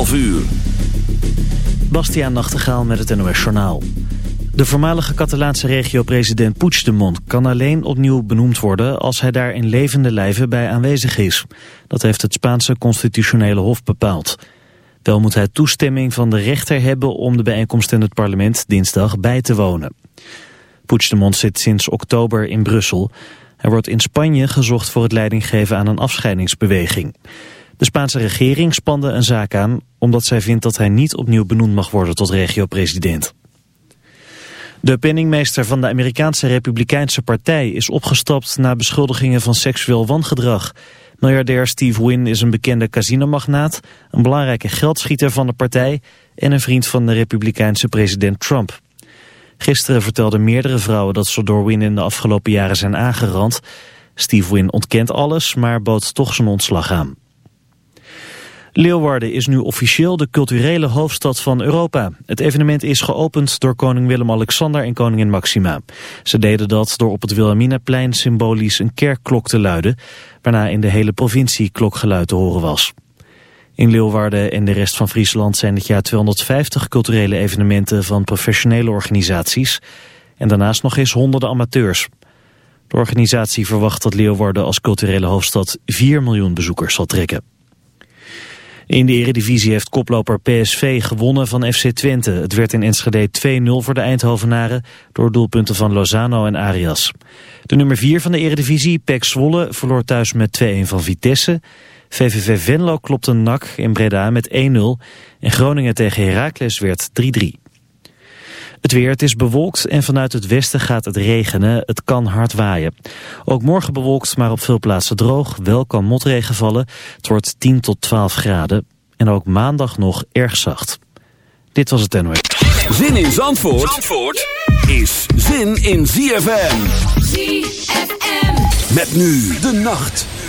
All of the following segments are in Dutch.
11 uur. Bastiaan Nachtegaal met het NOS Journaal. De voormalige Catalaanse regio-president Puigdemont kan alleen opnieuw benoemd worden als hij daar in levende lijven bij aanwezig is. Dat heeft het Spaanse constitutionele hof bepaald. Wel moet hij toestemming van de rechter hebben om de bijeenkomst in het parlement dinsdag bij te wonen. Puigdemont zit sinds oktober in Brussel. Hij wordt in Spanje gezocht voor het leidinggeven aan een afscheidingsbeweging. De Spaanse regering spande een zaak aan omdat zij vindt dat hij niet opnieuw benoemd mag worden tot regio-president. De penningmeester van de Amerikaanse Republikeinse Partij is opgestapt na beschuldigingen van seksueel wangedrag. Miljardair Steve Wynn is een bekende casinomagnaat, een belangrijke geldschieter van de partij en een vriend van de Republikeinse president Trump. Gisteren vertelden meerdere vrouwen dat ze door Wynn in de afgelopen jaren zijn aangerand. Steve Wynn ontkent alles, maar bood toch zijn ontslag aan. Leeuwarden is nu officieel de culturele hoofdstad van Europa. Het evenement is geopend door koning Willem-Alexander en koningin Maxima. Ze deden dat door op het Wilhelminaplein symbolisch een kerkklok te luiden... waarna in de hele provincie klokgeluid te horen was. In Leeuwarden en de rest van Friesland zijn dit jaar 250 culturele evenementen van professionele organisaties... en daarnaast nog eens honderden amateurs. De organisatie verwacht dat Leeuwarden als culturele hoofdstad 4 miljoen bezoekers zal trekken. In de eredivisie heeft koploper PSV gewonnen van FC Twente. Het werd in Enschede 2-0 voor de Eindhovenaren door doelpunten van Lozano en Arias. De nummer 4 van de eredivisie, PEC Zwolle, verloor thuis met 2-1 van Vitesse. VVV Venlo klopte NAC in Breda met 1-0 en Groningen tegen Heracles werd 3-3. Het weer, het is bewolkt en vanuit het westen gaat het regenen. Het kan hard waaien. Ook morgen bewolkt, maar op veel plaatsen droog. Wel kan motregen vallen. Het wordt 10 tot 12 graden. En ook maandag nog erg zacht. Dit was het NOS. Zin in Zandvoort, Zandvoort is zin in ZFM. ZFM. Met nu de nacht.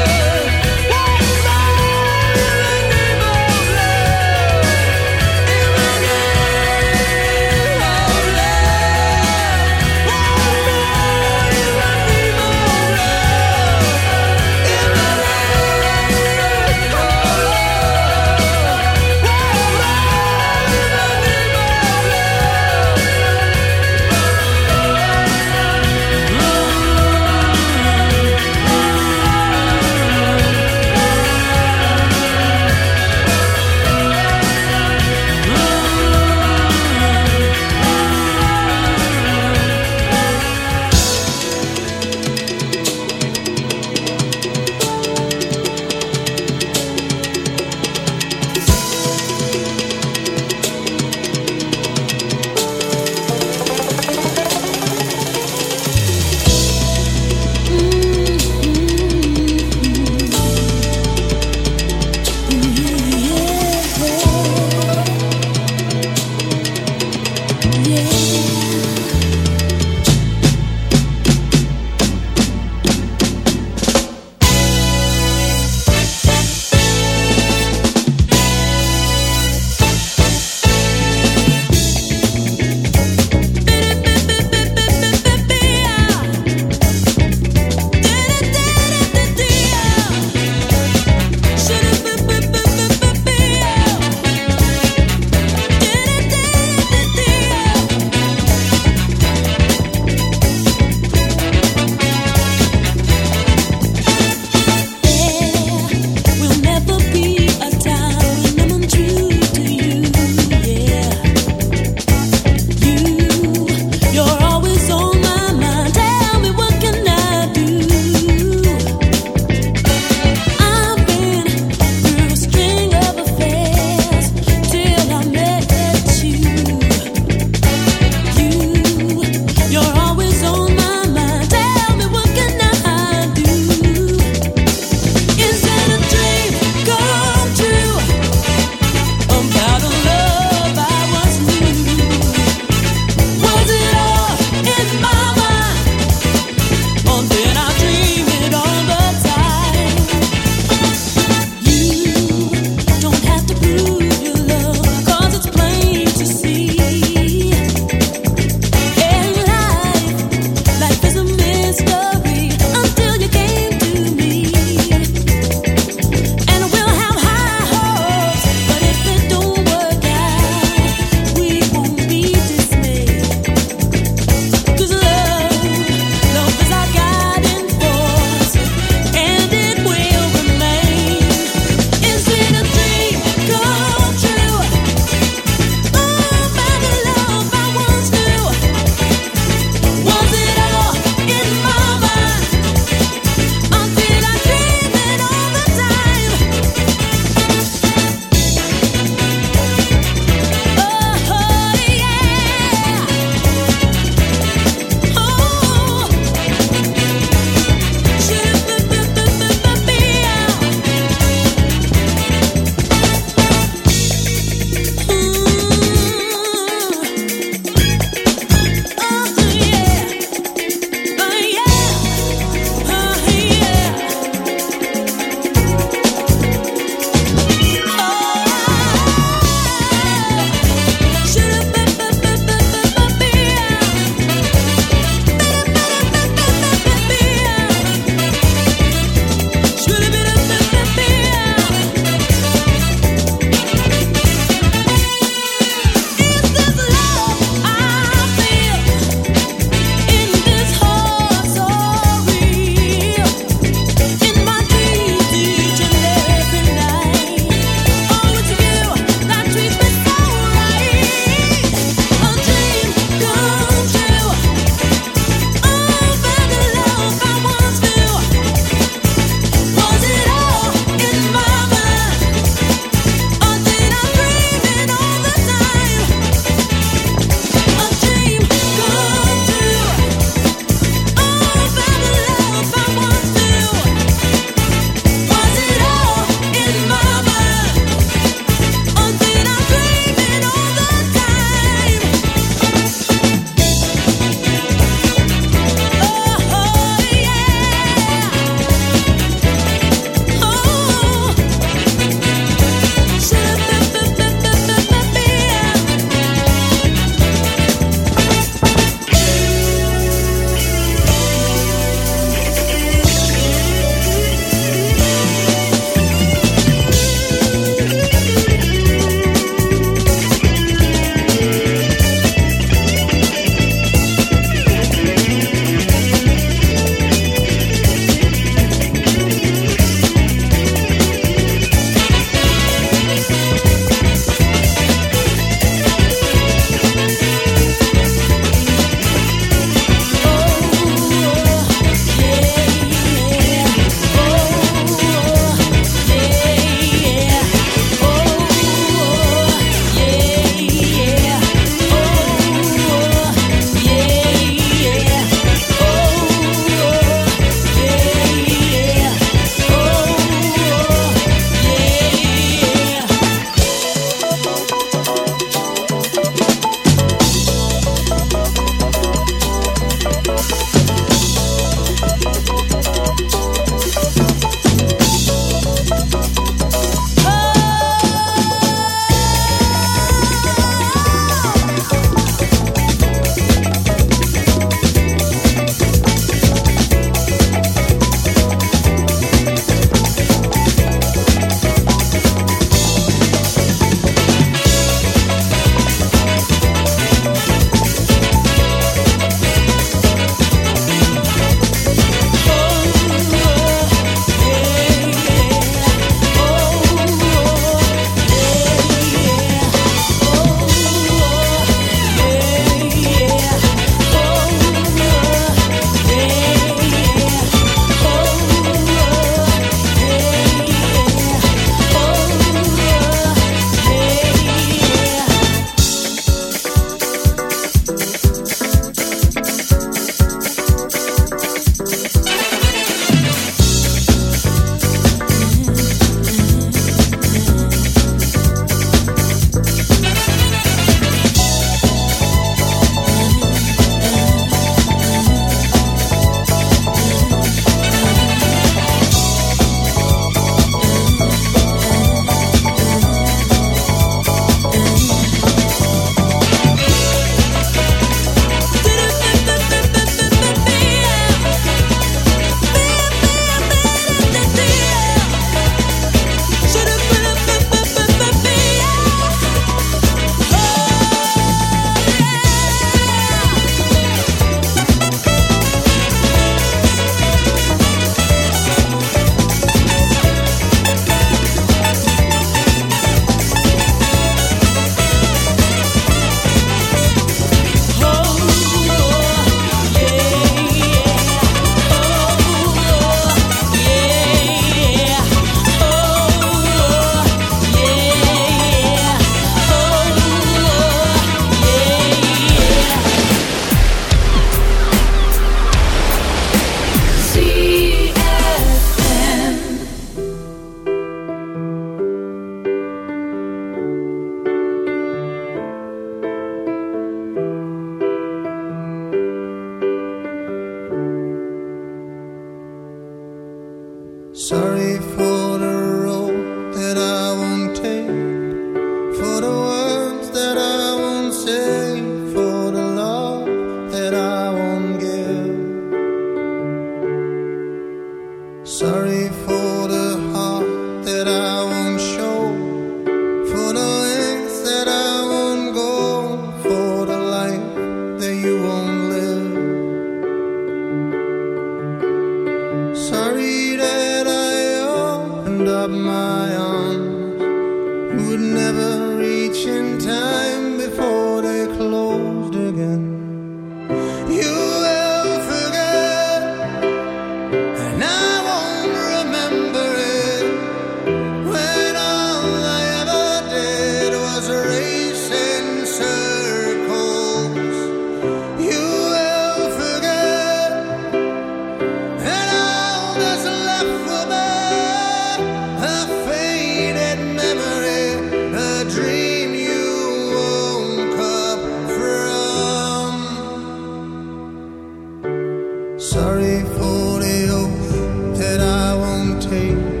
sorry for the oath that I won't take.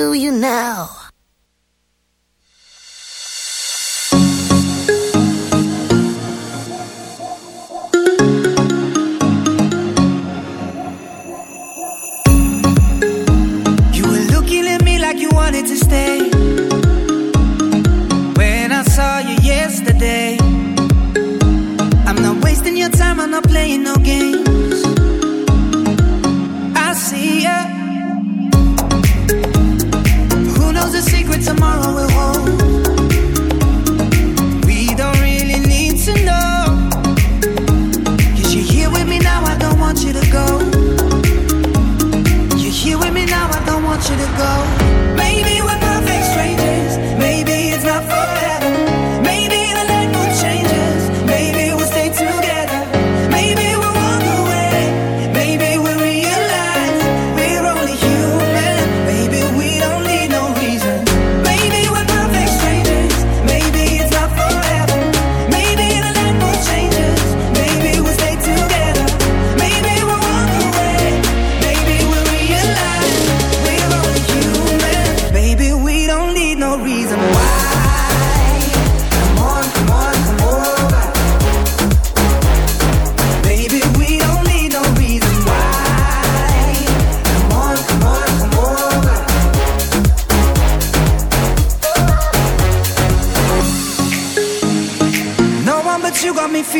Do you now. Want you to go. Maybe we're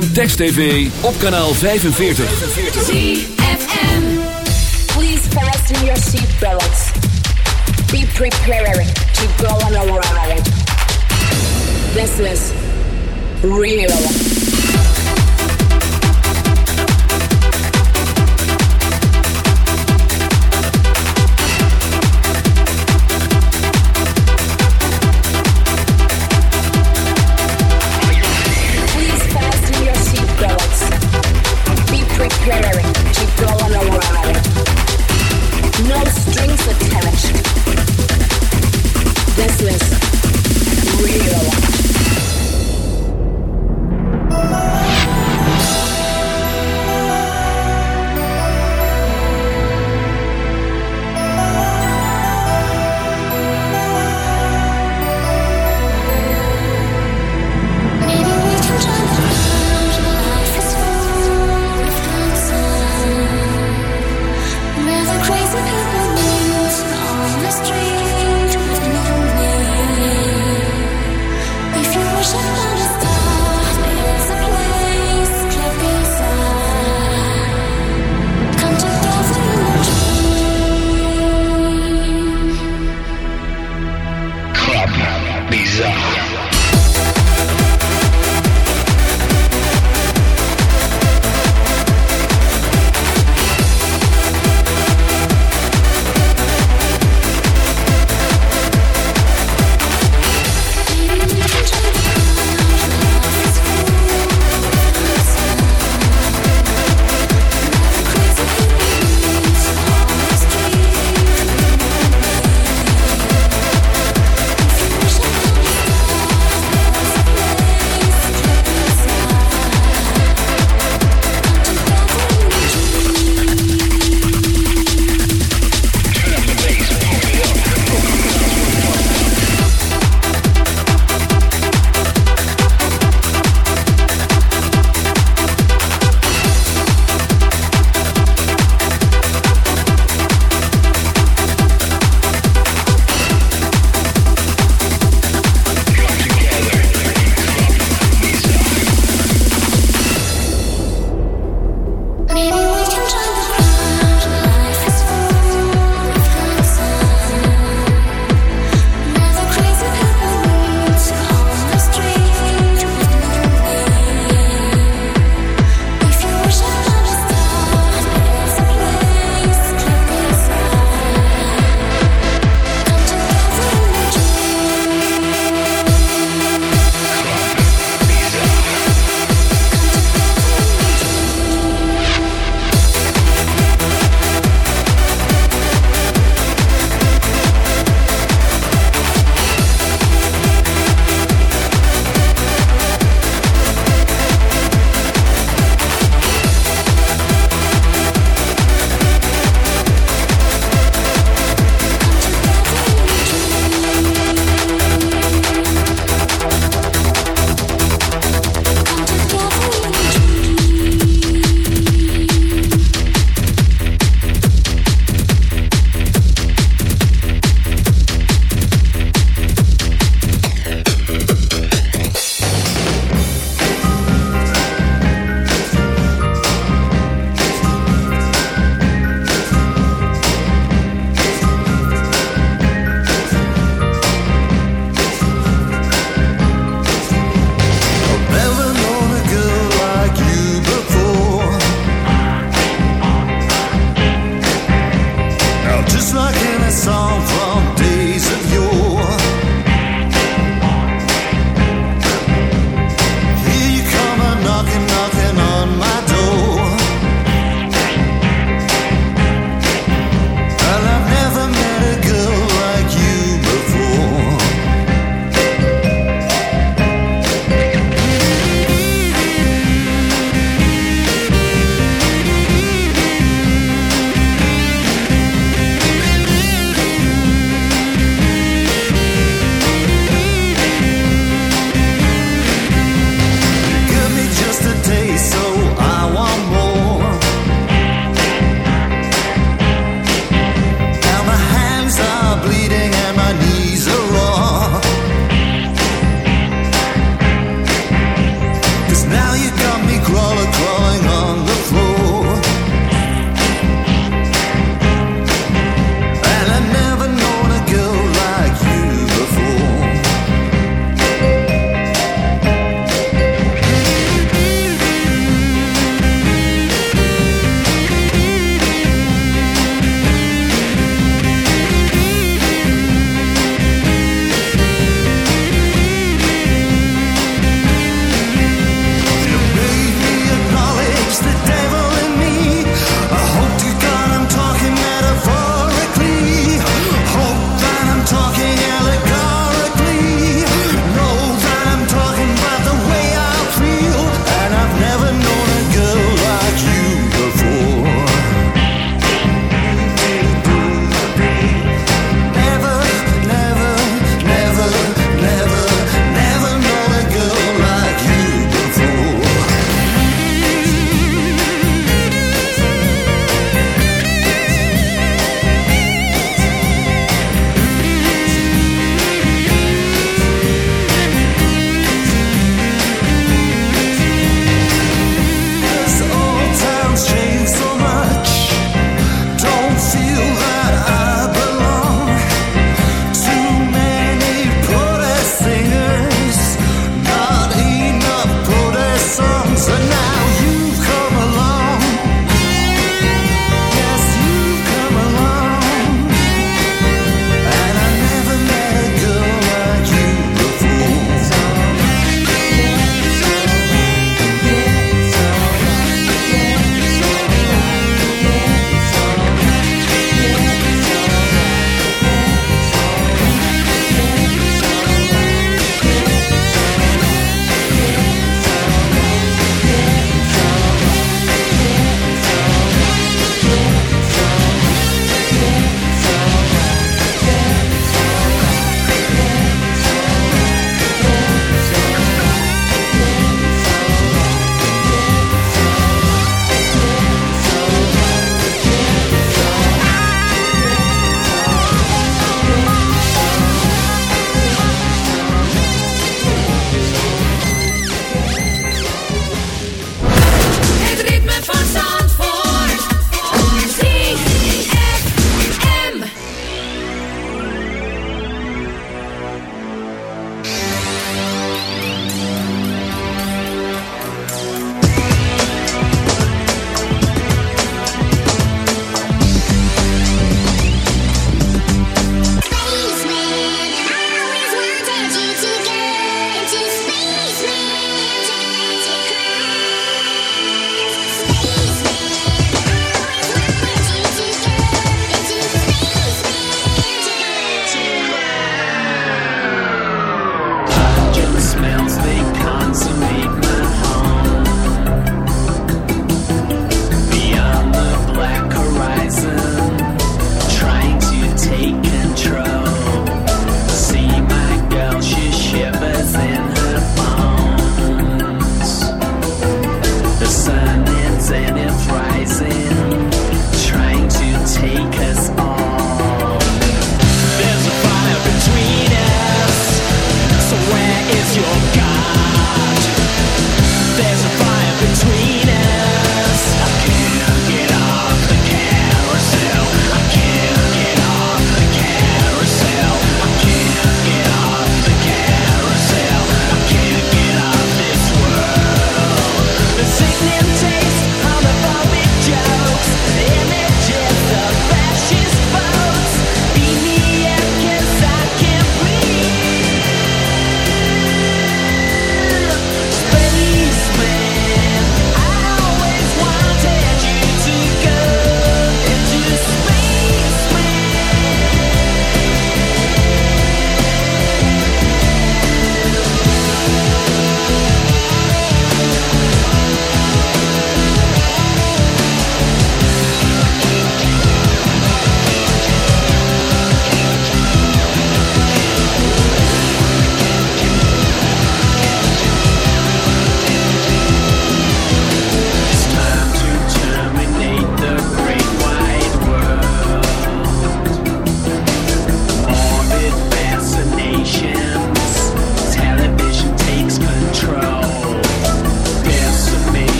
Text TV op kanaal 45. ZFM. Please fasten your seat seatbelts. Be prepared to go on a ride. This is real.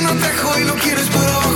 una trajo y no quieres, pero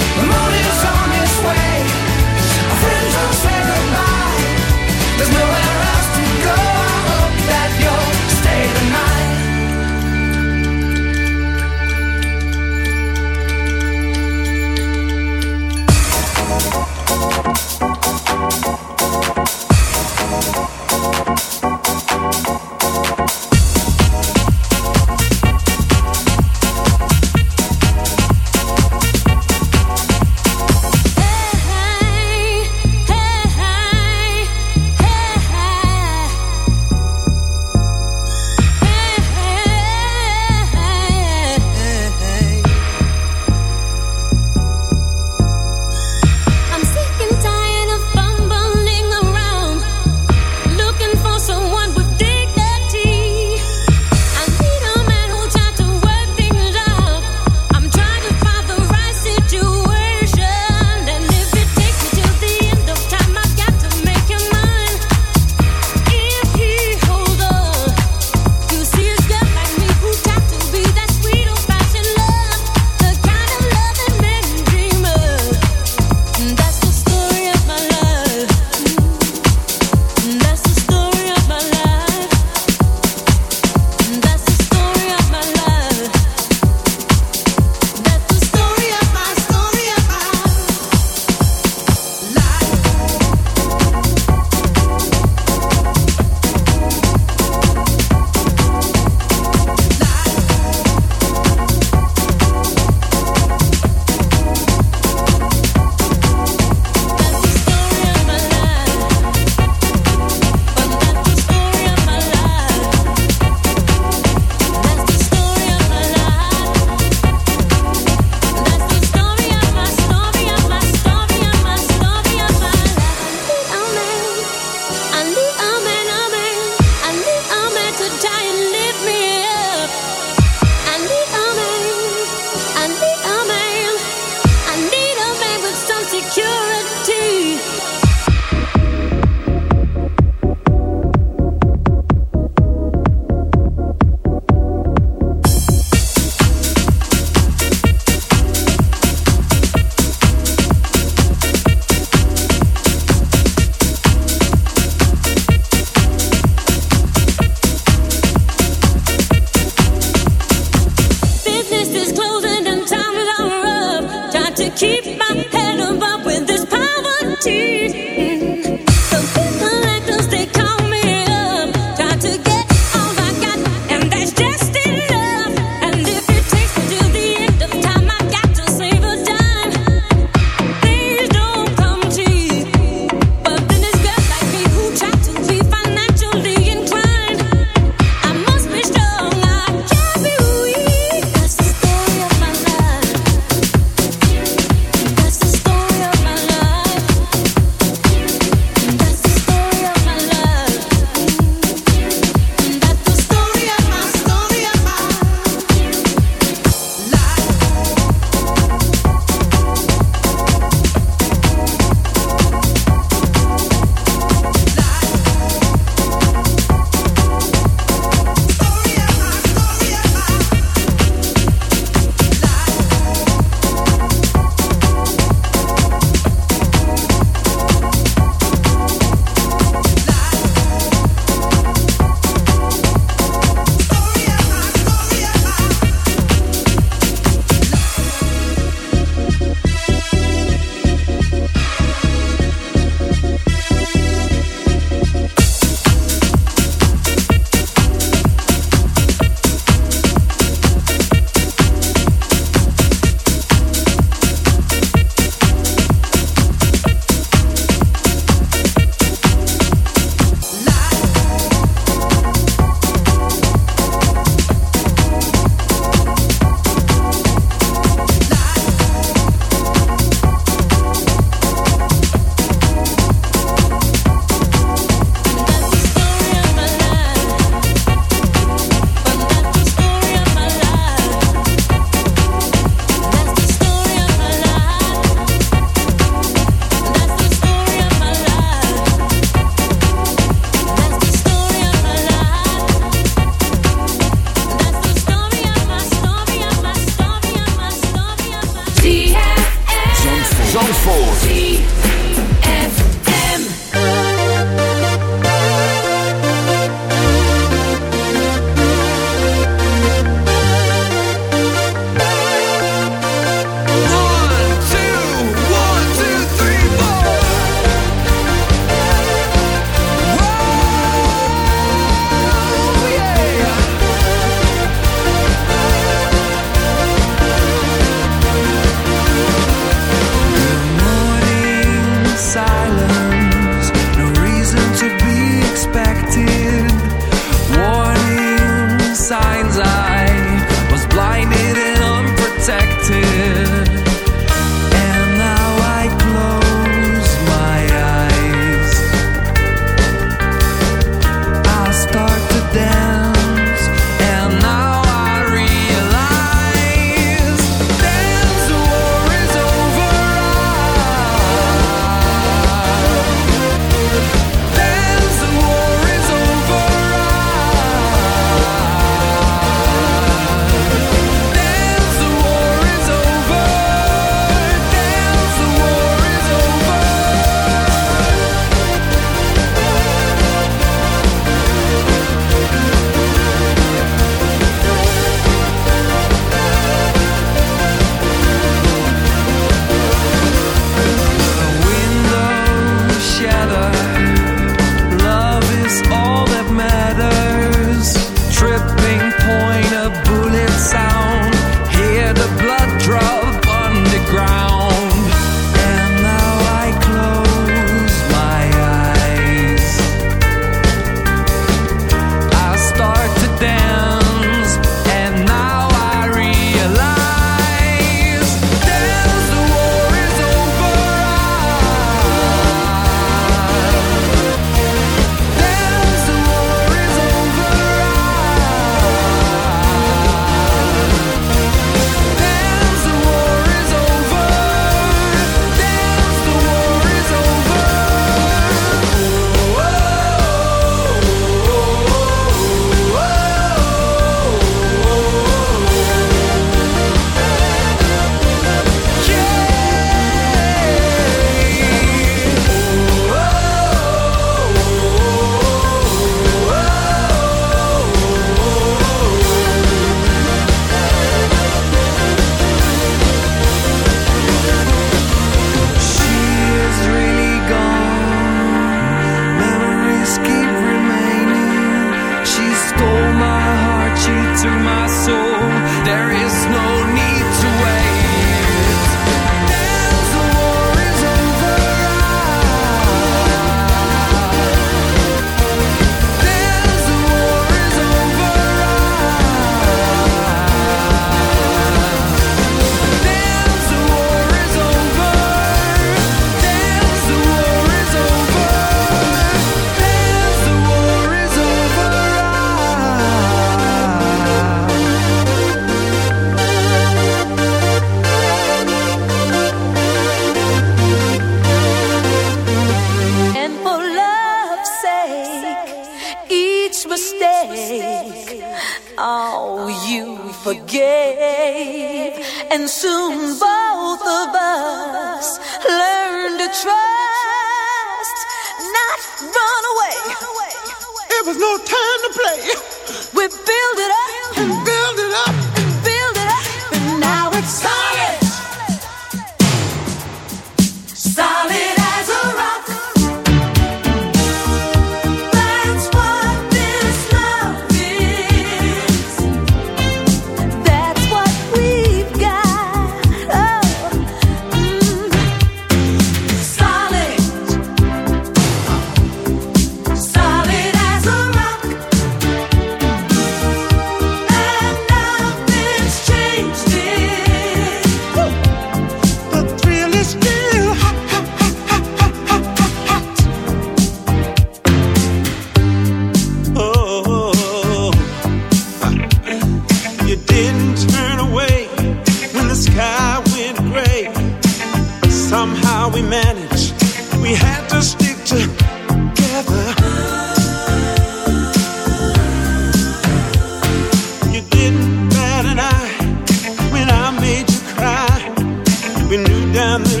down the